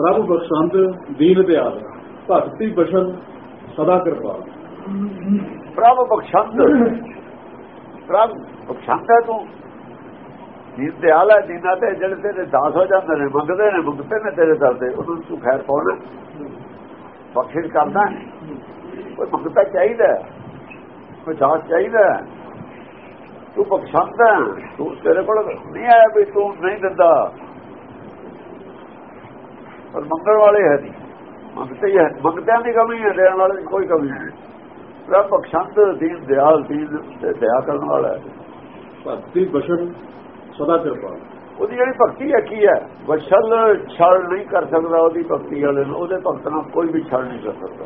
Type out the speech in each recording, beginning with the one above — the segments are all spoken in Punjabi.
ਪ੍ਰਭ ਬਖਸ਼ੰਦ ਦੀਨ ਦਿਆਲ, ਭਗਤੀ ਬਸ਼ਨ ਸਦਾ ਕਿਰਪਾਲ। ਪ੍ਰਭ ਬਖਸ਼ੰਦ ਪ੍ਰਭ ਬਖਸ਼ੰਦ ਹੈ ਤੂੰ। ਦੀਨ ਦਿਆਲ ਹੈ, ਦੀਨਾ ਤੇ ਜਿਹੜੇ ਤੇਰੇ ਦਾਸ ਹੋ ਜਾਂਦੇ ਨੇ, ਮੰਗਦੇ ਨੇ, ਮੰਗਤੇ ਨੇ ਤੇਰੇ ਦਰ ਦੇ ਉਹਨਾਂ ਨੂੰ ਤੂੰ ਖੈਰ ਪਾਉਣਾ। ਬਖਸ਼ਿਸ਼ ਕਰਦਾ ਕੋਈ ਮੰਗਤਾ ਚਾਹੀਦਾ ਕੋਈ ਦਾਸ ਚਾਹੀਦਾ ਤੂੰ ਬਖਸ਼ੰਦ ਹੈ। ਤੂੰ ਤੇਰੇ ਕੋਲ ਨਹੀਂ ਆਇਆ ਵੀ ਤੂੰ ਨਹੀਂ ਦਿੰਦਾ। ਪਰ ਮੰਗਣ ਵਾਲੇ ਹੈ ਨਹੀਂ। ਮੰਗਤੇ ਹੀ ਮੰਗਤਿਆਂ ਦੀ ਕਮੀ ਹੈ ਦੇਣ ਵਾਲੇ ਦੀ ਕੋਈ ਕਮੀ ਨਹੀਂ। ਪ੍ਰਭ ਬਖਸ਼ੰਦ ਦੀਨ ਦਿਆਲ ਦੀਨ ਤੇ ਦਇਆ ਕਰਨ ਵਾਲਾ ਹੈ। ਭਗਤੀ ਬਸ਼ਨ ਸਦਾ ਕਿਰਪਾਲ ਉਹਦੀ ਜਿਹੜੀ ਭਗਤੀ ਹੈ ਕੀ ਹੈ ਵਸ਼ਲ ਛਲ ਨਹੀਂ ਕਰ ਸਕਦਾ ਉਹਦੀ ਭਗਤੀ ਵਾਲੇ ਨੂੰ। ਉਹਦੇ ਭਗਤ ਨਾਲ ਕੋਈ ਵੀ ਛਲ ਨਹੀਂ ਕਰ ਸਕਦਾ।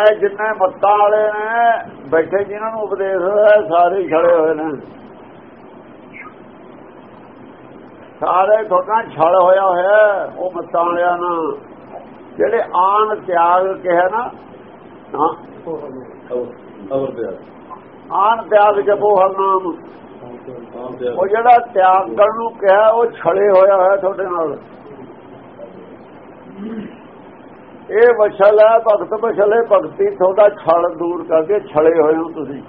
ਐ ਜਿੰਨੇ ਮੱਤਾਂ ਵਾਲੇ ਨੇ ਬੈਠੇ ਜਿਨ੍ਹਾਂ ਨੂੰ ਉਪਦੇਸ਼ ਹੋਇਆ ਸਾਰੇ ਛੜੇ ਹੋਏ ਨੇ। ਸਾਰੇ ਥੋੜਾ ਛਲ ਹੋਇਆ ਹੋਇਆ ਉਹ ਮੱਤਾਂ ਵਾਲਿਆਂ ਨਾਲ। ਜਿਹੜੇ ਆਨ ਤਿਆਗ ਕਿਹਾ ਨਾ ਆਨ ਤਿਆਗ ਜਪੋ ਹਰ ਨਾਮ। ਉਹ ਜਿਹੜਾ ਤਿਆਗ ਕਰਨ ਨੂੰ ਕਿਹਾ, ਉਹ ਛੜੇ ਹੋਇਆ ਹੋਇਆ ਤੁਹਾਡੇ ਨਾਲ। ਇਹ ਵਸ਼ਲ ਹੈ, ਭਗਤ ਵਸ਼ਲ ਹੈ ਭਗਤੀ ਤੁਹਾਡਾ ਛਲ ਦੂਰ ਕਰਕੇ ਛਲੇ ਹੋਏ ਹੋ ਤੁਸੀਂ।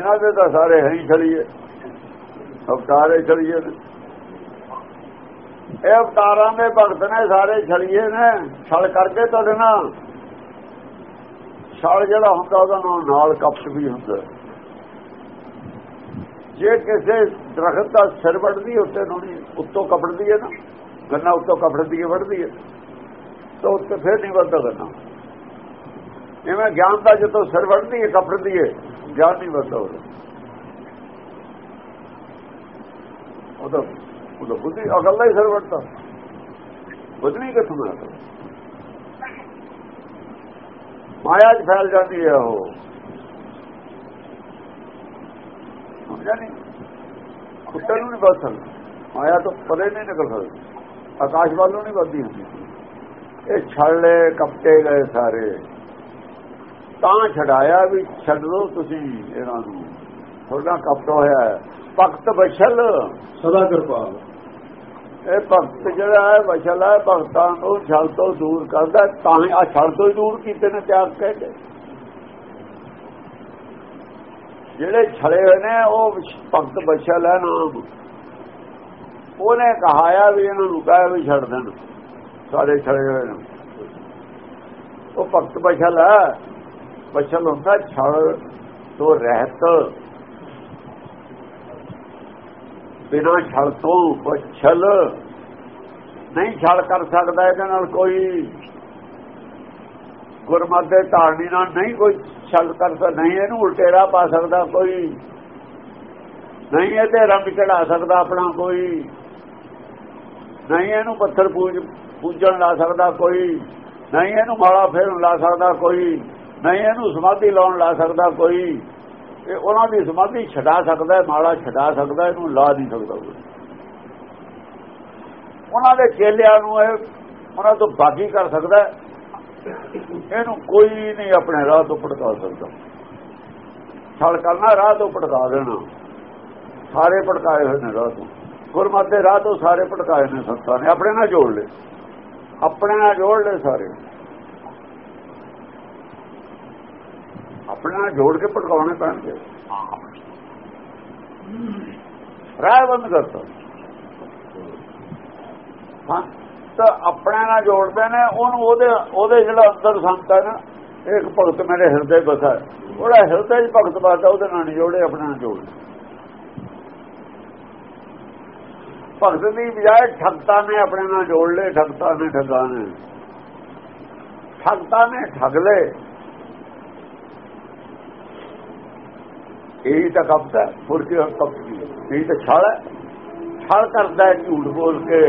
ਇਹਨਾਂ ਦੇ ਤਾਂ ਸਾਰੇ ਹੈ ਛੜੀਏ ਅਵਤਾਰੇ ਛੜੀਏ ਨੇ ਇਹ ਅਵਤਾਰਾਂ ਦੇ ਭਗਤ ਨੇ ਸਾਰੇ ਛੜੀਏ ਨੇ। ਛਲ ਕਰਕੇ ਤੁਹਾਡੇ ਨਾਲ ਛਲ ਜਿਹੜਾ ਹੁੰਦਾ ਉਹਦਾ ਨਾਲ ਨਾਲ ਕਪਟ ਵੀ ਹੁੰਦਾ। ਜੇ ਕਿਸੇ ਦਰਖਤ ਦਾ ਸਿਰ ਵੱਢਦੀ ਉੱਤੇ ਨੂੰ ਨਹੀਂ ਉੱਤੋਂ ਕਪੜਦੀ ਹੈ ਨਾ। ਗੰਨਾ ਉੱਤੋਂ ਕਪੜਦੀ ਹੈ, ਵੱਢਦੀ ਹੈ। ਤਾਂ ਉੱਤੇ ਫੇਰ ਨਹੀਂ ਵੱਧਦਾ ਗੰਨਾ। ਇਵੇਂ ਗਿਆਨ ਦਾ ਜਦੋਂ ਸਿਰ ਵੱਢਦੀ ਹੈ, ਕਪੜਦੀ ਹੈ ਗਿਆਨ ਨਹੀਂ ਵੱਧਦਾ ਉਹਦਾ ਉਹਦਾ ਬੁੱਧੀ ਅਕਲ ਹੀ ਸਰ ਵੱਢਦਾ ਬੁੱਧੀ ਕਿੱਥੋਂ ਆਉਂਦਾ ਮਾਇਆ 'ਚ ਫੈਲ ਜਾਂਦੀ ਹੈ ਉਹ। ਸਮਝਿਆ ਨਹੀਂ? ਕੁੱਤੇ ਨੂੰ ਨਹੀਂ ਵੱਧ ਸਕਦਾ। ਮਾਇਆ ਤੋਂ ਪਰੇ ਨਹੀਂ ਨਿਕਲ ਸਕਦੀ। ਆਕਾਸ਼ ਵੱਲੋਂ ਨਹੀਂ ਵੱਧਦੀ ਹੁੰਦੀ ਇਹ ਛੜਲੇ ਕਪਟੇ ਗਏ ਸਾਰੇ। ਤਾਂ ਛਡਾਇਆ ਵੀ ਛੱਡ ਲਓ ਤੁਸੀਂ ਇਹਨਾਂ ਨੂੰ। ਥੋੜਾ ਕਪਟ ਹੋਇਆ ਹੈ। ਭਗਤ ਬਸ਼ਲ ਸਦਾ ਕਿਰਪਾਲ। ਇਹ ਭਗਤ ਜਿਹੜਾ ਹੈ ਵਸ਼ਲ ਹੈ ਭਗਤਾਂ ਨੂੰ ਛਲ ਤੋਂ ਦੂਰ ਕਰਦਾ ਤਾਂ ਹੀ ਆ ਛਲ ਤੋਂ ਹੀ ਦੂਰ ਕੀਤੇ ਨੇ ਤਿਆਗ ਕੇ ਜਿਹੜੇ ਛਲੇ ਹੋਏ ਨੇ ਉਹ ਭਗਤ ਵਸ਼ਲ ਹੈ ਨਾਮ। ਉਹਨੇ ਕਹਾਇਆ ਵੀ ਇਹਨਾਂ ਕਹਿ ਵੀ ਛੱਡ ਦੇਣ। ਸਾਰੇ ਛਲੇ ਹੋਏ ਨੇ। ਉਹ ਭਗਤ ਵਸ਼ਲ ਹੈ। ਵਸ਼ਲ ਹੁੰਦਾ ਛਲ ਤੋਂ ਰਹਿਤ। ਬਿਨਾਂ ਛਲ ਤੋਂ ਵਛਲ ਨਹੀਂ ਛਲ ਕਰ ਸਕਦਾ ਇਹਦੇ ਨਾਲ ਕੋਈ। ਗੁਰਮਤਿ ਦੇ ਧਾਰਨੀ ਨਾਲ ਨਹੀਂ ਕੋਈ ਛਲ ਕਰ ਸਕਦਾ, ਨਹੀਂ ਇਹਨੂੰ ਉਲਟੇਰਾ ਪਾ ਸਕਦਾ ਕੋਈ। ਨਹੀਂ ਇਹਦੇ ਰੰਗ ਚੜਾ ਸਕਦਾ ਆਪਣਾ ਕੋਈ। ਨਹੀਂ ਇਹਨੂੰ ਪੱਥਰ ਪੂਜ ਪੂਜਣ ਲਾ ਸਕਦਾ ਕੋਈ। ਨਹੀਂ ਇਹਨੂੰ ਮਾਲਾ ਫੇਰਨ ਲਾ ਸਕਦਾ ਕੋਈ। ਨਹੀਂ ਇਹਨੂੰ ਸਮਾਧੀ ਲਾਉਣ ਲਾ ਸਕਦਾ ਕੋਈ ਇਹ ਉਹਨਾਂ ਦੀ ਸਮਾਧੀ ਛਡਾ ਸਕਦਾ ਹੈ, ਮਾਲਾ ਛਡਾ ਸਕਦਾ ਇਹਨੂੰ ਲਾ ਨਹੀਂ ਸਕਦਾ ਕੋਈ। ਉਹਨਾਂ ਦੇ ਚੇਲਿਆਂ ਨੂੰ ਇਹ ਉਹਨਾਂ ਤੋਂ ਬਾਗੀ ਕਰ ਸਕਦਾ ਇਹਨੂੰ ਕੋਈ ਨਹੀਂ ਆਪਣੇ ਰਾਹ ਤੋਂ ਭਟਕਾ ਸਕਦਾ। ਛਲ ਕਰਨਾ ਰਾਹ ਤੋਂ ਭਟਕਾ ਦੇਣਾ। ਸਾਰੇ ਭਟਕਾਏ ਹੋਏ ਨੇ ਰਾਹ ਤੋਂ। ਗੁਰਮਤਿ ਦੇ ਰਾਹ ਤੋਂ ਸਾਰੇ ਭਟਕਾਏ ਨੇ ਸੰਤਾਂ ਨੇ। ਆਪਣੇ ਨਾਲ ਜੋੜ ਲਏ। ਆਪਣੇ ਨਾਲ ਜੋੜ ਲਏ ਸਾਰੇ। ਆਪਣੇ ਜੋੜ ਕੇ ਭਟਕਾਉਣੇ ਪੈਣਗੇ। ਰਾਹ ਬੰਦ ਕਰਤਾ ਹਾਂ ਤਾਂ ਆਪਣੇ ਨਾਲ ਜੋੜਦੇ ਨੇ ਉਹਨੂੰ ਉਹਦੇ ਉਹਦੇ ਜਿਹੜਾ ਅੰਦਰ ਸੰਤ ਹੈ ਨਾ ਇੱਕ ਭਗਤ ਮੇਰੇ ਹਿਰਦੇ ਬਸਾ ਉਹਦਾ ਹਿਰਦੇ 'ਚ ਭਗਤ ਬਸਾ ਉਹਦੇ ਨਾਲ ਨਹੀਂ ਜੋੜੇ ਆਪਣੇ ਨਾਲ ਜੋੜ। ਭਗਤ ਦੀ ਬਜਾਏ ਠਗਤਾ ਨੇ ਆਪਣੇ ਨਾਲ ਜੋੜ ਲਏ ਠਗਤਾ ਨੇ ਠਗਾ ਨੇ। ਠਗਤਾ ਨੇ ਠਗ ਲਏ। ਇਹੀ ਤਾਂ ਕਪਟ ਹੈ। ਹੋਰ ਕੀ ਕਪਟ ਇਹੀ ਤਾਂ ਛਲ ਹੈ। ਛਲ ਕਰਦਾ ਹੈ ਝੂਠ ਬੋਲ ਕੇ।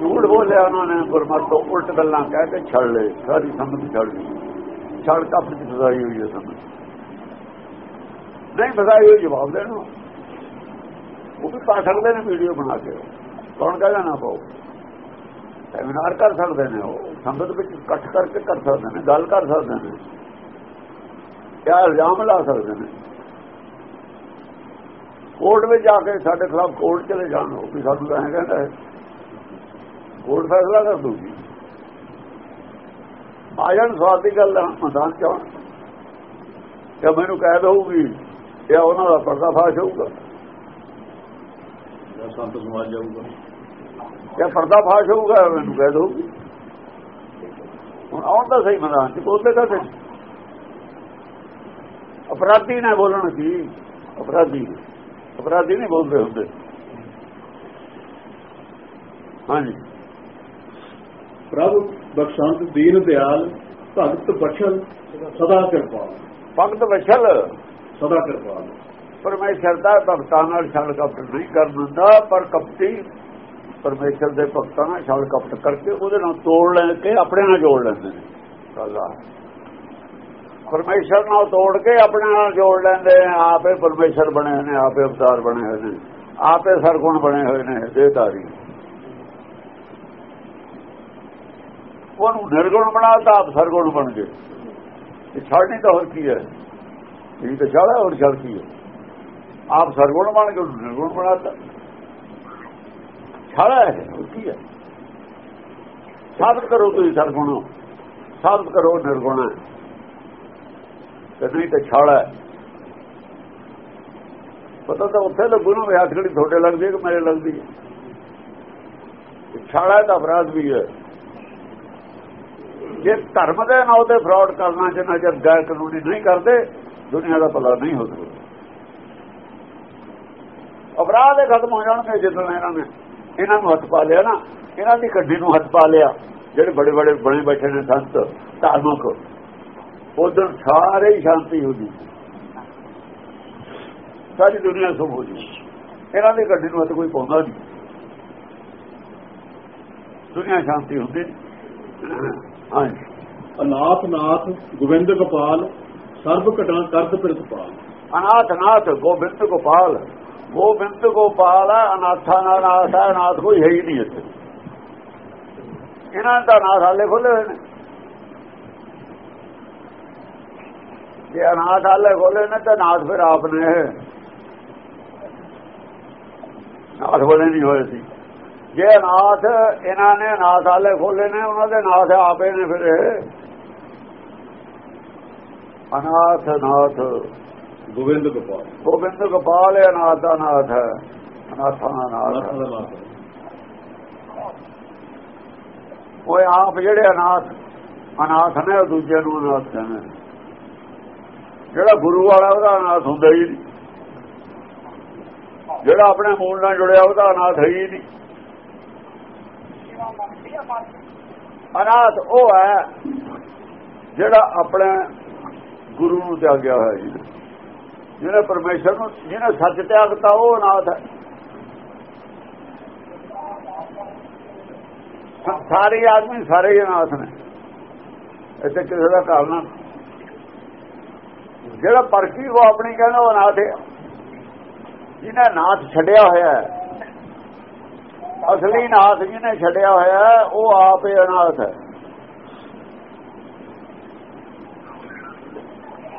ਝੂਠ ਬੋਲਿਆ ਉਹਨਾਂ ਨੇ ਗੁਰਮਤ ਤੋਂ ਉਲਟ ਗੱਲਾਂ ਕਹਿ ਕੇ ਛੜ ਲਏ। ਸਾਰੀ ਸੰਗਤ ਛੜ ਗਈ। ਛੜ ਕਪਟ ਦੀ ਫਸਾਈ ਹੋਈ ਹੈ ਸੰਗਤ। ਨਹੀਂ ਫਸਾਈ ਹੋਈ ਜਵਾਬ ਦੇਣਾ ਉਹ ਵੀ ਪਾ ਸਕਦੇ ਨੇ ਵੀਡੀਓ ਬਣਾ ਕੇ। ਕੌਣ ਕਹੇਗਾ ਨਾ ਪਾਓ ਸੈਮੀਨਾਰ ਕਰ ਸਕਦੇ ਨੇ ਉਹ। ਸੰਗਤ ਵਿੱਚ ਇਕੱਠ ਕਰਕੇ ਕਰ ਸਕਦੇ ਨੇ, ਗੱਲ ਕਰ ਸਕਦੇ ਨੇ। ਕਿਆ ਇਲਜ਼ਾਮ ਲਾ ਸਕਦੇ ਨੇ? ਕੋਰਟ ਵਿੱਚ ਜਾ ਕੇ ਸਾਡੇ ਖਿਲਾਫ ਕੋਰਟ ਚਲੇ ਜਾਣ ਉਹ ਵੀ ਸਾਨੂੰ ਤਾਂ ਐਂ ਕਹਿੰਦਾ ਹੈ। ਕੋਰਟ ਫੈਸਲਾ ਕਰ ਦੂਗੀ ਆ ਜਾਣ ਸਵਾਦ ਦੀ ਗੱਲ ਮੈਦਾਨ ਚ ਆਉਣ ਕਿ ਮੈਨੂੰ ਕਹਿ ਦਊਗੀ ਇਹ ਉਹਨਾਂ ਦਾ ਪਰਦਾਫਾਸ਼ ਹੋਊਗਾ। ਜਾਂ ਸੰਤ ਸਮਾਜ ਜਾਊਗਾ। ਜਾਂ ਪਰਦਾਫਾਸ਼ ਹੋਊਗਾ ਮੈਨੂੰ ਕਹਿ ਦਊਗੀ ਹੁਣ ਆਉਣ ਦਾ ਸਹੀ ਮੈਦਾਨ ਚ ਬੋਲਦੇ ਕਾਹਦੇ ਅਪਰਾਧੀ ਨੇ ਬੋਲਣ ਕੀ ਅਪਰਾਧੀ। ਅਪਰਾਧੀ ਨਹੀਂ ਬੋਲਦੇ ਹੁੰਦੇ। ਹਾਂਜੀ। ਪ੍ਰਭ ਬਖਸ਼ੰਤ ਦੀਨ ਦਿਆਲ ਭਗਤ ਬਖਸ਼ਲ ਸਦਾ ਕਿਰਪਾਲ। ਭਗਤ ਵਛਲ ਸਦਾ ਕਿਰਪਾਲ। ਪਰਮੇਸ਼ਰ ਦਾ ਭਗਤਾਂ ਨਾਲ ਛਲ ਕਪਟ ਨਹੀਂ ਕਰ ਦਿੰਦਾ ਪਰ ਕਪਟੀ ਪਰਮੇਸ਼ਰ ਦੇ ਭਗਤਾਂ ਨਾਲ ਛਲ ਕਪਟ ਕਰਕੇ ਉਹਦੇ ਨਾਲ ਤੋੜ ਲੈ ਕੇ ਆਪਣੇ ਨਾਲ ਜੋੜ ਲੈਂਦੇ ਨੇ। ਆ ਪਰਮੇਸ਼ਰ ਨਾਲ ਤੋੜ ਕੇ ਆਪਣੇ ਨਾਲ ਜੋੜ ਲੈਂਦੇ ਨੇ ਆਪੇ ਪਰਮੇਸ਼ਰ ਬਣੇ ਹੋਏ ਨੇ, ਆਪੇ ਅਵਤਾਰ ਬਣੇ ਹੋਏ ਨੇ, ਆਪੇ ਸਰਗੁਣ ਬਣੇ ਹੋਏ ਨੇ ਦੇਹਧਾਰੀ ਉਹਨੂੰ ਨਿਰਗੁਣ ਬਣਾਤਾ, ਆਪ ਸਰਗੁਣ ਬਣ ਗਏ। ਇਹ ਛੱਡਣੀ ਤਾਂ ਹੋਰ ਕੀ ਹੈ? ਇਹ ਤਾਂ ਛਾੜਾ ਹੋਰ ਛੱਡ ਕੀ ਹੈ? ਆਪ ਸਰਗੁਣ ਬਣ ਕੇ ਉਹਨੂੰ ਨਿਰਗੁਣ ਬਣਾਤਾ। ਛਾੜਾ ਹੈ, ਹੋਰ ਕੀ ਹੈ? ਸਾਬਤ ਕਰੋ ਤੁਸੀਂ ਸਰਗੁਣ। ਸਾਬਤ ਕਰੋ, ਨਿਰਗੁਣ ਹੈ। ਤੇ ਨਹੀਂ ਤਾਂ ਛਾੜਾ ਪਤਾ ਤਾਂ ਉੱਥੇ ਲੱਗੂ ਨਾ ਹੱਥ ਘੜੀ ਤੁਹਾਡੇ ਲੱਗਦੀ ਹੈ ਕਿ ਮੇਰੇ ਲੱਗਦੀ ਹੈ। ਛਾੜਾ ਦਾ ਅਪਰਾਧ ਵੀ ਹੈ। ਜੇ ਧਰਮ ਦੇ ਨਾਂ ਤੇ ਫਰਾਡ ਕਰਨਾ ਜਿੰਨਾ ਚਿਰ ਗੈਰ ਕਾਨੂੰਨੀ ਨਹੀਂ ਕਰਦੇ, ਦੁਨੀਆ ਦਾ ਭਲਾ ਨਹੀਂ ਹੋ ਸਕਦਾ। ਅਪਰਾਧ ਖਤਮ ਹੋ ਜਾਣਗੇ ਜਦੋਂ ਇਹਨਾਂ ਨੇ ਇਹਨਾਂ ਨੂੰ ਹੱਥ ਪਾ ਲਿਆ ਨਾ, ਇਹਨਾਂ ਦੀ ਗੱਡੀ ਨੂੰ ਹੱਥ ਪਾ ਲਿਆ। ਜਿਹੜੇ ਬੜੇ ਬੜੇ ਬਣੇ ਬੈਠੇ ਨੇ ਸੰਤ ਧਾਰਮਿਕ ਉਧਰ ਸਾਰੇ ਹੀ ਸ਼ਾਂਤੀ ਹੋ ਗਈ ਸਾਰੀ ਦੁਨੀਆ ਸੁਭ ਹੋ ਗਈ ਇਹਨਾਂ ਦੀ ਗੱਡੀ ਨੂੰ ਹੱਥ ਕੋਈ ਪਾਉਂਦਾ ਨਹੀਂ। ਦੁਨੀਆ ਸ਼ਾਂਤੀ ਹੁੰਦੀ ਹਾਂਜੀ। ਅਨਾਥ ਨਾਥ ਗੋਬਿੰਦ ਗੋਪਾਲ ਸਰਬ ਘਟਾਂ ਕਰਦ ਪ੍ਰਿਤਪਾਲ ਅਨਾਥ ਨਾਥ ਗੋਬਿੰਦ ਗੋਪਾਲ। ਗੋਬਿੰਦ ਗੋਪਾਲ ਹੈ ਅਨਾਥਾ ਨਾਲ ਨਾਥ ਹੈ ਅਨਾਥ ਕੋਈ ਹੈ ਹੀ ਨਹੀਂ ਇੱਥੇ। ਇਹਨਾਂ ਦਾ ਨਾਥ ਹਾਲੇ ਖੋਲੇ ਹੋਏ ਨੇ। ਜੇ ਅਨਾਥ ਹਾਲੇ ਖੋਲੇ ਨੇ ਤਾਂ ਨਾਥ ਫਿਰ ਆਪ ਨੇ ਨਾਥ ਬਣੇ ਨਹੀਂ ਹੋਏ ਸੀ ਜੇ ਅਨਾਥ ਇਹਨਾਂ ਨੇ ਅਨਾਥ ਹਾਲੇ ਖੋਲੇ ਨੇ ਉਹਨਾਂ ਦੇ ਨਾਥ ਆਪੇ ਨੇ ਫਿਰ। ਅਨਾਥ ਨਾਥ ਗੋਬਿੰਦ ਗੋਪਾਲ ਗੋਬਿੰਦ ਗੋਪਾਲ ਇਹ ਅਨਾਥ ਦਾ ਨਾਥ ਹੈ ਅਨਾਥਾਂ ਦਾ ਨਾਥ। ਉਹ ਆਪ ਜਿਹੜੇ ਅਨਾਥ ਅਨਾਥ ਨੇ ਉਹ ਦੂਜੇ ਨੂੰ ਅਨਾਥ ਕਹਿੰਦੇ ਨੇ। ਜਿਹੜਾ ਗੁਰੂ ਵਾਲਾ ਉਹਦਾ ਅਨਾਥ ਹੁੰਦਾ ਹੀ ਨਹੀਂ। ਜਿਹੜਾ ਆਪਣੇ ਮੂਲ ਨਾਲ ਜੁੜਿਆ ਉਹਦਾ ਅਨਾਥ ਹੈ ਹੀ ਨਹੀਂ। ਅਨਾਥ ਉਹ ਹੈ ਜਿਹੜਾ ਆਪਣੇ ਗੁਰੂ ਨੂੰ ਤਿਆਗਿਆ ਹੋਇਆ ਜੀ ਜਿਹਨੇ ਪਰਮੇਸ਼ਰ ਨੂੰ, ਜਿਹਨੇ ਸੱਚ ਤਿਆਗਤਾ ਉਹ ਅਨਾਥ ਹੈ। ਸਾਰੇ ਆਦਮੀ ਸਾਰੇ ਹੀ ਅਨਾਥ ਨੇ। ਇੱਥੇ ਕਿਸੇ ਦਾ ਘਰ ਨਾ ਜਿਹੜਾ ਪਰਕੀ ਉਹ ਆਪਣੀ ਕਹਿੰਦਾ ਉਹ ਅਨਾਥ ਹੈ। ਜਿਹਨੇ ਨਾਥ ਛੱਡਿਆ ਹੋਇਆ ਹੈ। ਅਸਲੀ ਨਾਥ ਜਿਹਨੇ ਛੱਡਿਆ ਹੋਇਆ ਉਹ ਆਪ ਹੀ ਅਨਾਥ ਹੈ।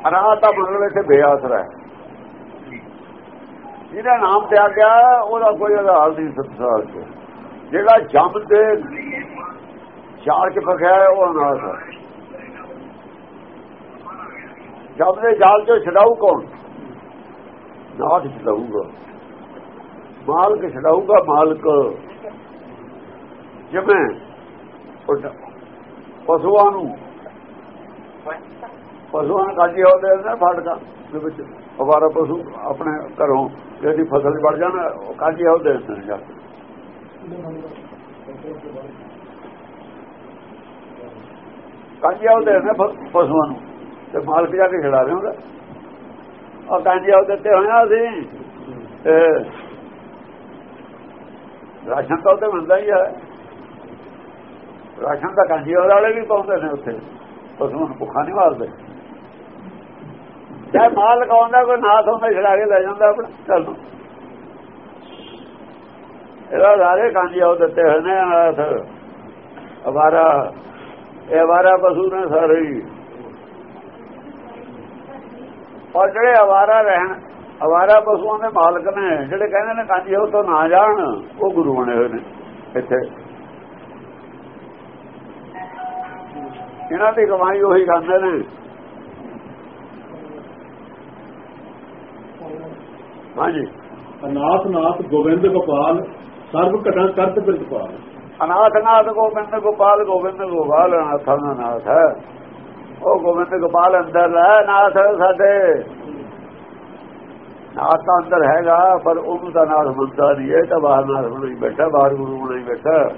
ਅਨਾਥ ਦਾ ਮਤਲਬ ਇੱਥੇ ਬੇਆਸਰਾ ਹੈ। ਜਿਹਦਾ ਨਾਮ ਤਿਆਗਿਆ ਉਹਦਾ ਕੋਈ ਆਧਾਰ ਨਹੀਂ ਸੰਸਾਰ 'ਚ। ਜਿਹੜਾ ਜੰਮ ਦੇ ਚਾਰ ਚ ਫਸਿਆ ਉਹ ਅਨਾਥ ਹੈ। ਜਬ ਦੇ ਜਾਲ ਚੋਂ ਛਡਾਊ ਕੌਣ? ਨਾਥ ਛਡਾਊਗਾ। ਮਾਲਕ ਛਡਾਊਗਾ ਮਾਲਕ। ਜਿਵੇਂ ਪਸ਼ੂਆਂ ਨੂੰ। ਪਸ਼ੂਆਂ ਨੂੰ ਕਾਜੀ ਹੁੰਦੇ ਨੇ ਫੜਕਾ ਦੇ ਵਿੱਚ। ਅਵਾਰਾ ਪਸ਼ੂ ਆਪਣੇ ਘਰੋਂ ਜਿਹੜੀ ਫਸਲ ਵੜ ਜਾਣ, ਉਹ ਕਾਜੀ ਹੁੰਦੇ ਨੇ ਜਾ ਕਾਜੀ ਹੁੰਦੇ ਨੇ ਪਸ਼ੂਆਂ ਨੂੰ। ਤੇ ਮਾਲਕ ਜਾ ਕੇ ਛਡਾ ਦੇਉਂਦਾ ਉਹ ਕਾਜੀ ਹੁੰਦੇ ਦਿੱਤੇ ਹੋਇਆ ਸੀ ਤੇ ਰਾਸ਼ਨ ਤਾਂ ਉੱਤੇ ਮਿਲਦਾ ਹੀ ਆ। ਰਾਸ਼ਨ ਤਾਂ ਕਾਂਜੀ ਵਾਲੇ ਵੀ ਪਾਉਂਦੇ ਨੇ ਉੱਥੇ। ਪਸੂ ਨੂੰ ਭੁੱਖਾ ਨਹੀਂ ਮਾਰਦੇ। ਚਾਹੇ ਮਾਲ ਲਗਾਉਂਦਾ ਕੋਈ ਨਾਥ ਹੁੰਦਾ ਛੜਾ ਕੇ ਲੈ ਜਾਂਦਾ ਆਪਣਾ, ਚੱਲ। ਇਹਦਾ ਸਾਰੇ ਕਾਂਜੀ ਉਹ ਦਿੱਤੇ ਹੋਏ ਨੇ ਅਨਾਥ ਅਵਾਰਾ, ਇਹ ਅਵਾਰਾ ਪਸ਼ੂ ਨੇ ਸਾਰੇ ਹੀ। ਔਰ ਜਿਹੜੇ ਅਵਾਰਾ ਰਹਿਣ ਅਵਾਰਾ ਪਸ਼ੂਆਂ ਦੇ ਮਾਲਕ ਨੇ ਜਿਹੜੇ ਕਹਿੰਦੇ ਨੇ ਕਾਂਜੀ ਉਹ ਤੋਂ ਨਾ ਜਾਣ ਉਹ ਗੁਰੂ ਬਣੇ ਹੋਏ ਨੇ ਇੱਥੇ। ਇਹਨਾਂ ਦੀ ਕਮਾਈ ਉਹੀ ਖਾਂਦੇ ਨੇ। ਹਾਂਜੀ। ਅਨਾਥ ਨਾਥ ਗੋਬਿੰਦ ਗੋਪਾਲ ਸਰਬ ਘਟਾਂ ਕਰਤ ਬਿਰਤਪਾਲ ਅਨਾਥ ਨਾਥ ਗੋਬਿੰਦ ਗੋਪਾਲ ਗੋਬਿੰਦ ਗੋਪਾਲ ਅਨਾਥਾਂ ਦਾ ਨਾਥ ਹੈ। ਉਹ ਗੋਬਿੰਦ ਗੋਪਾਲ ਅੰਦਰ ਹੈ, ਨਾਥ ਸਾਡੇ। ਨਾਥ ਤਾਂ ਅੰਦਰ ਹੈਗਾ, ਪਰ ਉਹਨੂੰ ਤਾਂ ਨਾਥ ਮੰਨਦਾ ਨਹੀਂ, ਇਹ ਤਾਂ ਬਾਹਰ ਨਾਥ ਬਣਾਈ ਬੈਠਾ, ਬਾਹਰ ਗੁਰੂ ਬਣਾਈ ਬੈਠਾ।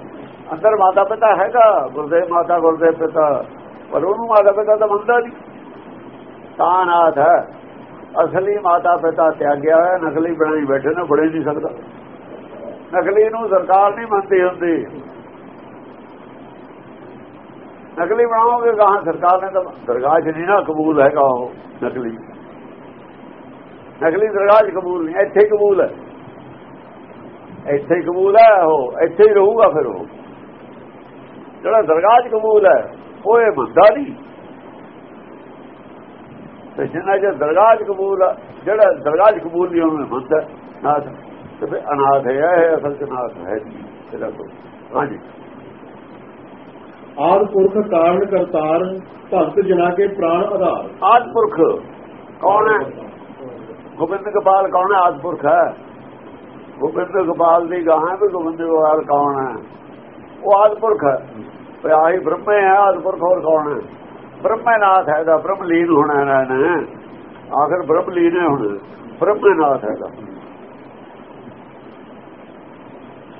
ਅੰਦਰ ਮਾਤਾ ਪਿਤਾ ਹੈਗਾ, ਗੁਰਦੇਵ ਮਾਤਾ, ਗੁਰਦੇਵ ਪਿਤਾ, ਪਰ ਉਹਨੂੰ ਮਾਤਾ ਪਿਤਾ ਤਾਂ ਮੰਨਦਾ ਨਹੀਂ। ਤਾਂ ਨਾਥ ਹੈ। ਅਸਲੀ ਮਾਤਾ ਪਿਤਾ ਤਿਆਗਿਆ ਹੋਇਆ, ਨਕਲੀ ਬਣਾਈ ਬੈਠੇ ਨੇ ਬੜੇ ਨਹੀਂ ਸਕਦਾ। ਨਕਲੀ ਨੂੰ ਸਰਕਾਰ ਨਹੀਂ ਮੰਨਦੀ ਹੁੰਦੀ। ਨਕਲੀ ਬਣਾਓਗੇ ਗਾਹਾਂ ਸਰਕਾਰ ਨੇ ਤਾਂ ਦਰਗਾਹ 'ਚ ਨਹੀਂ ਨਾ ਕਬੂਲ ਹੈਗਾ ਉਹ ਨਕਲੀ ਨਕਲੀ ਦਰਗਾਹ 'ਚ ਕਬੂਲ ਨਹੀਂ ਇੱਥੇ ਕਬੂਲ ਹੈ ਇੱਥੇ ਕਬੂਲ ਹੈ ਉਹ ਇੱਥੇ ਹੀ ਰਹੂਗਾ ਫਿਰ ਉਹ ਜਿਹੜਾ ਦਰਗਾਹ 'ਚ ਕਬੂਲ ਹੈ ਉਹ ਇਹ ਮੰਨਦਾ ਨਹੀਂ ਤੇ ਜਿੰਨਾ ਜੇ ਦਰਗਾਹ 'ਚ ਕਬੂਲ ਆ ਜਿਹੜਾ ਦਰਗਾਹ 'ਚ ਕਬੂਲ ਨਹੀਂ ਉਹਨੂੰ ਮੰਨਦਾ ਨਾਥ ਤੇ ਫਿਰ ਅਨਾਥ ਹੈ ਇਹ ਅਸਲ 'ਚ ਨਾਥ ਹੈ ਜੀ ਇਹਦਾ ਕੋਈ ਹਾਂਜੀ ਆਦ ਪੁਰਖ ਕਾਰਨ ਕਰਤਾਰ ਭਗਤ ਜਨਾ ਕੇ ਪ੍ਰਾਣ ਆਧਾਰ। ਆਦਪੁਰਖ ਕੌਣ ਹੈ? ਗੋਬਿੰਦ ਗੋਪਾਲ ਕੌਣ ਹੈ? ਆਦਪੁਰਖ ਹੈ। ਗੋਬਿੰਦ ਗੋਪਾਲ ਦੀ ਗਾਹਾਂ ਵੀ ਗੋਬਿੰਦ ਗੋਪਾਲ ਕੌਣ ਹੈ? ਉਹ ਆਦਪੁਰਖ ਹੈ। ਵੀ ਆਹੀ ਬ੍ਰਹਮੇ ਹੈ ਆਦਪੁਰਖ ਹੋਰ ਕੌਣ ਹੈ? ਬ੍ਰਹਮਨਾਥ ਹੈ ਦਾ ਬ੍ਰਹਮ ਲੀਨ ਹੋਣਾ ਇਹਨਾਂ ਨੇ। ਆਖਰ ਬ੍ਰਹਮ ਲੀਨ ਹੈ ਹੁਣ ਬ੍ਰਹਮਨਾਥ ਹੈ ਦਾ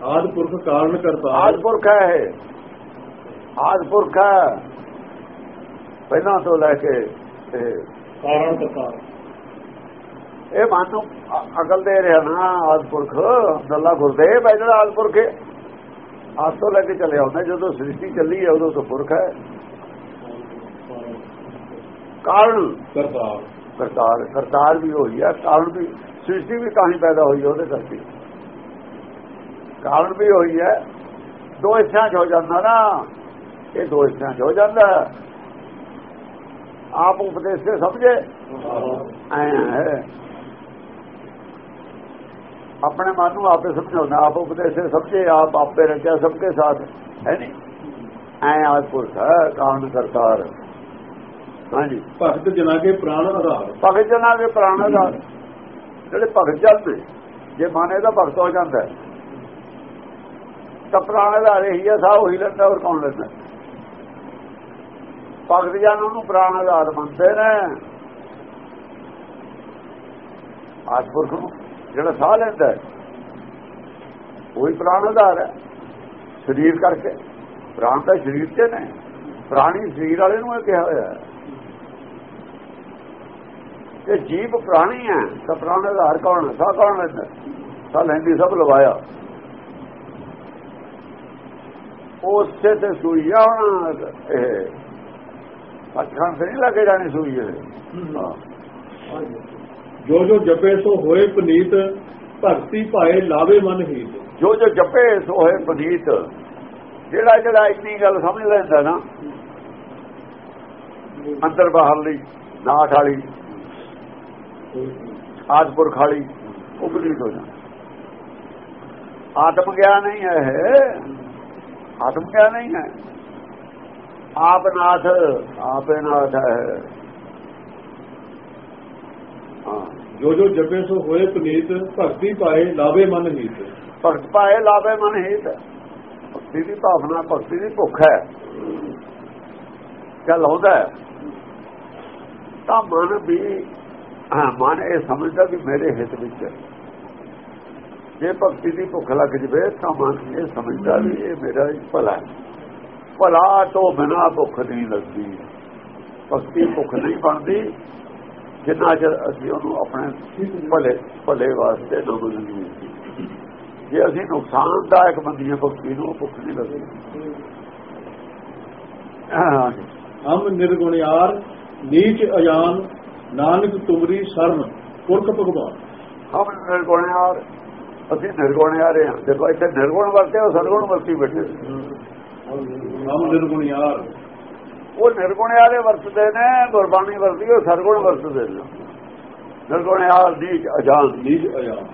ਆਦ ਪੁਰਖ ਕਾਰਨ ਕਰਤਾਰ। ਆਦਪੁਰਖ ਹੈ ਇਹ ਆਦਪੁਰਖ ਹੈ ਪਹਿਲਾਂ ਤੋਂ ਲੈ ਕੇ ਕਾਰਨ ਕਰਤਾਰ ਇਹ ਮਨ ਅਕਲ ਦੇ ਰਿਹਾ ਨਾ ਆਦਪੁਰਖ। ਦੱਲਾ ਗੁਰਦੇਵ ਹੈ ਜਿਹੜਾ ਆਦਪੁਰਖ ਹੈ। ਆਸ ਤੋਂ ਲੈ ਕੇ ਚੱਲੇ ਆਉਂਦਾ ਜਦੋਂ ਸ੍ਰਿਸ਼ਟੀ ਚੱਲੀ ਹੈ ਉਦੋਂ ਤੋਂ ਪੁਰਖ ਹੈ। ਕਾਰਨ। ਕਰਤਾਰ। ਕਰਤਾਰ ਕਰਤਾਰ ਵੀ ਹੋਈ ਹੈ ਕਾਰਨ ਵੀ ਸ੍ਰਿਸ਼ਟੀ ਵੀ ਤਾਂ ਹੀ ਪੈਦਾ ਹੋਈ ਉਹਦੇ ਕਰਕੇ। ਕਾਰਨ ਵੀ ਹੋਈ ਹੈ। ਦੋ ਹਿੱਸਿਆਂ 'ਚ ਹੋ ਜਾਂਦਾ ਨਾ। ਇਹ ਦੋ ਹਿੱਸਿਆਂ 'ਚ ਹੋ ਜਾਂਦਾ। ਆਪ ਉਪਦੇਸ਼ ਤੇ ਸਮਝੇ ਆਪਣੇ ਮਨ ਨੂੰ ਆਪੇ ਸਮਝਾਉਣਾ ਆਪ ਉਪਦੇਸ਼ ਤੇ ਸਮਝੇ ਆਪ ਆਪੇ ਰਚਿਆ ਸਭ ਕੇ ਸਾਥ। ਹੈ ਨਹੀਂ ਐ ਆਦਪੁਰਖ ਹੈ ਕਾਰਨ ਕਰਤਾਰ। ਹਾਂਜੀ। ਭਗਤ ਜਨਾ ਕੇ ਪ੍ਰਾਣ ਆਧਾਰ। ਭਗਤ ਜਨਾਂ ਦੇ ਪ੍ਰਾਣ ਦਾ ਜਿਹੜੇ ਭਗਤ ਜਨ ਜੇ ਮਨ ਇਹਦਾ ਭਗਤ ਹੋ ਜਾਂਦਾ। ਤਾਂ ਪ੍ਰਾਣ ਇਹੀ ਹੈ ਸਾਹ ਉਹੀ ਲੈਂਦਾ ਹੋਰ ਕੌਣ ਲੈਂਦਾ? ਭਗਤ ਜਨ ਉਹਨੂੰ ਪ੍ਰਾਣ ਆਧਾਰ ਮੰਨਦੇ ਨੇ। ਆਸਪੁਰਖ ਨੂੰ ਜਿਹੜਾ ਸਾਹ ਲੈਂਦਾ ਉਹੀ ਪ੍ਰਾਣ ਆਧਾਰ ਹੈ। ਸਰੀਰ ਕਰਕੇ। ਪ੍ਰਾਣ ਤਾਂ ਸਰੀਰ ਤੇ ਨੇ। ਪ੍ਰਾਣੀ ਸਰੀਰ ਵਾਲੇ ਨੂੰ ਇਹ ਕਿਹਾ ਹੋਇਆ ਹੈ। ਇਹ ਜੀਵ ਪ੍ਰਾਣੀ ਹੈ, ਤਾਂ ਪ੍ਰਾਣ ਆਧਾਰ ਕੌਣ ਹੈ? ਸਾਹ ਕੌਣ ਲੈਂਦਾ ਸਾਹ ਲੈਂਦੀ ਸਭ ਲਵਾਇਆ। ਉਸੇ ਤੇ ਸੂਈਆ ਹੋਣਾ ਇਹ। ਅੱਖਾਂ ਤੇ ਨਹੀਂ ਲੱਗੇ ਜਾਣੀ ਸੂਈ। ਜੋ ਜੋ ਜਪੇ ਸੋ ਹੋਏ ਪਨੀਤ ਭਗਤੀ ਭਾਏ ਲਾਵੇ ਮਨ ਹੀਤ। ਜੋ ਜੋ ਜਪੇ ਸੋ ਹੋਏ ਪਨੀਤ ਜਿਹੜਾ ਜਿਹੜਾ ਇੰਨੀ ਗੱਲ ਸਮਝ ਲੈਂਦਾ ਨਾ ਅੰਦਰ ਬਾਹਰ ਲਈ ਨਾਠ ਵਾਲੀ ਆਦਪੁਰ ਖਾਲੀ ਉਹ ਪਨੀਤ ਹੋ ਜਾਂਦਾ। ਆਤਮ ਗਿਆਨ ਨਹੀਂ ਹੈ ਆਤਮ ਗਿਆਨ ਨਹੀਂ ਹੈ। ਆਪ ਨਾਥ ਆਪੇ ਨਾਥ ਹੈ। ਜੋ ਜੋ ਜਪੇ ਸੋ ਹੋਏ ਪਨੀਤ ਭਗਤੀ ਭਾਏ ਲਾਵੇ ਮਨ ਹੀਤ। ਭਗਤ ਪਾਏ ਲਾਵੇ ਮਨ ਹਿਤ। ਭਗਤੀ ਦੀ ਭਾਵਨਾ ਭਗਤੀ ਦੀ ਭੁੱਖ ਹੈ। ਚੱਲ ਆਉਂਦਾ ਹੈ। ਤਾਂ ਮਨ ਵੀ ਮਨ ਇਹ ਸਮਝਦਾ ਵੀ ਮੇਰੇ ਹਿੱਤ ਵਿੱਚ ਹੈ। ਜੇ ਭਗਤੀ ਦੀ ਭੁੱਖ ਲੱਗ ਜਵੇ ਤਾਂ ਮਨ ਇਹ ਸਮਝਦਾ ਵੀ ਇਹ ਮੇਰਾ ਹੀ ਭਲਾ ਹੈ। ਭਲਾ ਤੋਂ ਬਿਨਾ ਭੁੱਖ ਨਹੀਂ ਲੱਗਦੀ। ਭਗਤੀ ਭੁੱਖ ਨਹੀਂ ਬਣਦੀ। ਜਿੰਨਾ ਚਿਰ ਅਸੀਂ ਉਹਨੂੰ ਆਪਣੇ ਭਲੇ ਭਲੇ ਵਾਸਤੇ ਨਾ ਬੁਝੀਏ ਜੇ ਅਸੀਂ ਨੁਕਸਾਨਦਾਇਕ ਬੰਦੀਆਂ ਭਗਤੀ ਨੂੰ ਭੁੱਖ ਨਹੀਂ ਲੱਗਦੀ। ਹਮ ਨਿਰਗੁਣਿਆਰ ਨੀਚ ਅਜਾਨ ਨਾਨਕ ਤੁਮਰੀ ਸ਼ਰਨ ਪੁਰਖ ਭਗਵਾਨ। ਹਮ ਨਿਰਗੁਣਿਆਰ। ਅਸੀਂ ਨਿਰਗੁਣਿਆਰੇ ਹਾਂ। ਦੇਖੋ ਇੱਥੇ ਨਿਰਗੁਣ ਵਰਤੇ ਉਹ ਸਰਗੁਣ ਵਰਤੀ ਬੈਠੇ। ਹਮ ਨਿਰਗੁਣਿਆਰ ਉਹ ਨਿਰਗੁਣਿਆਰੇ ਵਰਤਦੇ ਨੇ ਗੁਰਬਾਣੀ ਵਰਤੀ ਉਹ ਸਰਗੁਣ ਵਰਤਦੇ ਨੇ। ਨਿਰਗੁਣਿਆਰ ਨੀਚ ਅਜਾਨ ਨੀਚ ਅਜਾਨ।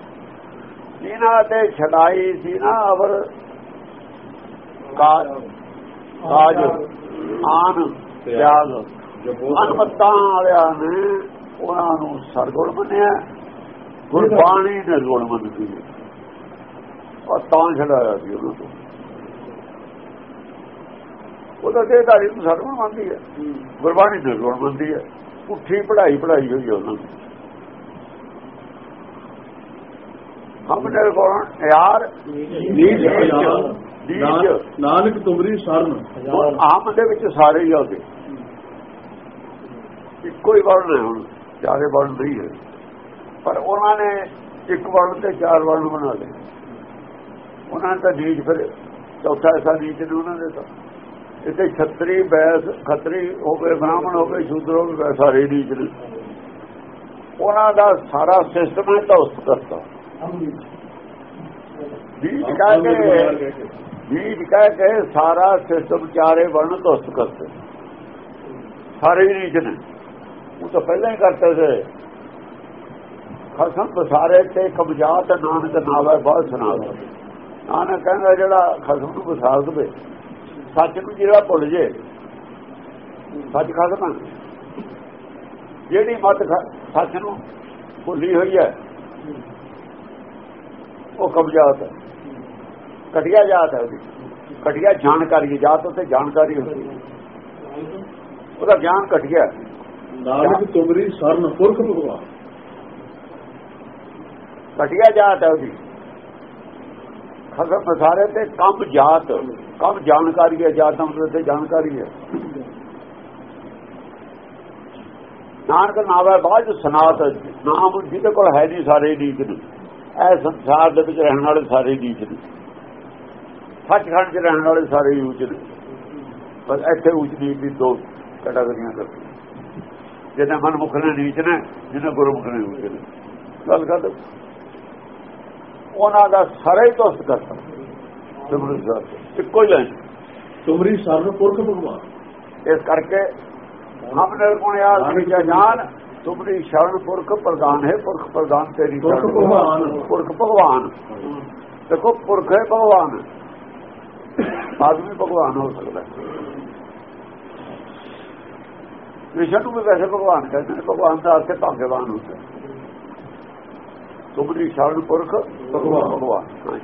ਜਿਨ੍ਹਾਂ ਤੇ ਛਡਾਈ ਸੀ ਨਾ ਅਵਰ ਕਾਜ ਕਾਜ ਆਨ ਤਿਆਗ। ਅਨਮਤਾਂ ਵਾਲਿਆਂ ਨੇ ਉਹਨਾਂ ਨੂੰ ਸਰਗੁਣ ਮੰਨਿਆ ਗੁਰਬਾਣੀ ਨੇ ਗੁਣ ਮੰਨਦੀ ਹੈ। ਉਹ ਤਾਂ ਛਡਾਇਆ ਸੀ ਉਹਨਾਂ ਤੋਂ। ਉਹਦਾ ਦੇਹਧਾਰੀ ਨੂੰ ਸਰਗੁਣ ਮੰਨਦੀ ਹੈ। ਗੁਰਬਾਣੀ ਨੇ ਗੁਣ ਮੰਨਦੀ ਹੈ। ਪੁੱਠੀ ਪੜ੍ਹਾਈ ਪੜ੍ਹਾਈ ਹੋਈ ਉਹਨਾਂ ਨੂੰ ਹਮਨੇ ਕੋਣ ਯਾਰ ਨੀਚ ਨਾਨਕ ਤੁਮਰੀ ਸਰਨ ਆਮ ਦੇ ਵਿੱਚ ਸਾਰੇ ਹੀ ਆ ਗਏ ਇੱਕੋ ਹੀ ਵਰਣ ਹੈ ਹੁਣ ਚਾਰੇ ਵਰਣ ਨਹੀਂ ਹੈ। ਪਰ ਉਹਨਾਂ ਨੇ ਇੱਕ ਵਰਣ ਤੇ ਚਾਰ ਵਰਣ ਬਣਾ ਲਏ। ਉਹਨਾਂ ਨੇ ਤਾਂ ਨੀਚ ਫਿਰ ਚੌਥਾ ਐਸਾ ਨੀਚ ਨੇ ਉਹਨਾਂ ਦੇ ਤਾਂ। ਇੱਥੇ ਛਤਰੀ ਬੈਸ, ਖੱਤਰੀ ਹੋਵੇ, ਬ੍ਰਾਹਮਣ ਹੋਵੇ, ਸ਼ੂਦਰ ਹੋਵੇ ਵੈਸੇ ਸਾਰੇ ਹੀ ਉਹਨਾਂ ਦਾ ਸਾਰਾ ਸਿਸਟਮ ਹੈ ਤਾਂ ਕਰਤਾ। ਨੀਚ ਕੇ ਨੀਚ ਕੇ ਸਾਰਾ ਸਿਸਟਮ ਚਾਰੇ ਵਰਣ ਤੁਸਤ ਕਰਤੇ। ਸਾਰੇ ਹੀ ਨੇ। ਉਹ ਤਾਂ ਪਹਿਲਾਂ ਹੀ ਕਰਤੇ ਸੀ। ਖਸਮ ਬਸਾਰੇ ਤੇ ਕਬਜਾਤ ਨਾਨਕ ਨਾਵੇ ਬਾਅਦ ਸੁਣਾ ਨਾਨਕ ਕਹਿੰਦਾ ਜਿਹੜਾ ਖਸਮ ਨੂੰ ਬਸਾ ਦਵੇ ਸੱਚ ਨੂੰ ਜਿਹੜਾ ਭੁੱਲ ਜੇ ਸੱਚ ਖਸਮ ਹੈ। ਜਿਹੜੀ ਮਤ ਸੱਚ ਨੂੰ ਭੁੱਲੀ ਹੋਈ ਹੈ ਉਹ ਕਬਜਾਤ ਹੈ। ਕਟਿਆ ਜਾਤ ਹੈ ਉਹਦੀ। ਕਟਿਆ ਜਾਣਕਾਰੀ ਜਾਤ ਉੱਤੇ ਜਾਣਕਾਰੀ ਹੁੰਦੀ ਹੈ। ਉਹਦਾ ਗਿਆਨ ਘਟਿਆ ਨਾਨਕ ਤੁਮਰੀ ਸਰਨ ਪੁਰਖ ਭਗਵਾਨ। ਘਟਿਆ ਜਾਤ ਹੈ ਉਹਦੀ। ਖਸਮ ਬਸਾਰੇ ਤੇ ਕੰਮ ਜਾਤ। ਕੰਮ ਜਾਣਕਾਰੀ ਹੈ, ਜਾਤਾਂ ਦੇ ਜਾਣਕਾਰੀ ਹੈ। ਨਾਨਕ ਨਾਵੇ ਬਾਅਦ ਸਨਾਤ ਨਾਮ ਜਿਹਦੇ ਕੋਲ ਹੈ ਨਹੀਂ ਸਾਰੇ ਨੀਚ ਨੇ। ਇਹ ਸੰਸਾਰ ਦੇ ਵਿੱਚ ਰਹਿਣ ਵਾਲੇ ਸਾਰੇ ਨੀਚ ਨੇ। ਸੱਚਖੰਡ 'ਚ ਰਹਿਣ ਵਾਲੇ ਸਾਰੇ ਹੀ ਉੱਚ ਨੇ। ਬਸ ਇੱਥੇ ਉੱਚ ਨੀਚ ਦੀ ਦੋ ਕੈਟਾਗਰੀਆਂ ਕਰਦੇ ਜਿਹਨੇ ਮਨਮੁਖ ਨੇ, ਨੀਚ ਨੇ ਜਿਹਨੇ ਗੁਰਮੁਖ ਨੇ ਉੱਚ ਨੇ। ਗੱਲ ਕਰ ਉਹਨਾਂ ਦਾ ਸਾਰੇ ਹੀ ਕਰਤਾ। ਸਿਮਰਨ ਸਾਹਿਬ ਇੱਕੋ ਹੀ ਲਾਈਨ ਤੁਮਰੀ ਸਰਨ ਪੁਰਖ ਭਗਵਾਨ ਇਸ ਕਰਕੇ ਹਮ ਨਿਰਗੁਣਿਆਰ ਵਿਚਾ ਜਾਨ ਤੁਮਰੀ ਸ਼ਰਨ ਪੁਰਖ ਪ੍ਰਦਾਨ ਹੈ ਪੁਰਖ ਪ੍ਰਦਾਨ ਤੇਰੀ ਪੁਰਖ। ਭਗਵਾਨ। ਪੁਰਖ ਭਗਵਾਨ ਦੇਖੋ ਪੁਰਖ ਹੈ ਭਗਵਾਨ ਆਦਮੀ ਭਗਵਾਨ ਹੋ ਸਕਦਾ ਕ੍ਰਿਸ਼ਨ ਨੂੰ ਵੀ ਵੈਸੇ ਭਗਵਾਨ ਕਹਿੰਦੇ ਨੇ ਭਗਵਾਨ ਦਾ ਅਰਥ ਹੈ ਭਾਗਵਾਨ ਹੁੰਦਾ। ਤੁਮਰੀ ਸ਼ਰਨ ਪੁਰਖ ਭਗਵਾਨ। ਭਗਵਾਨ।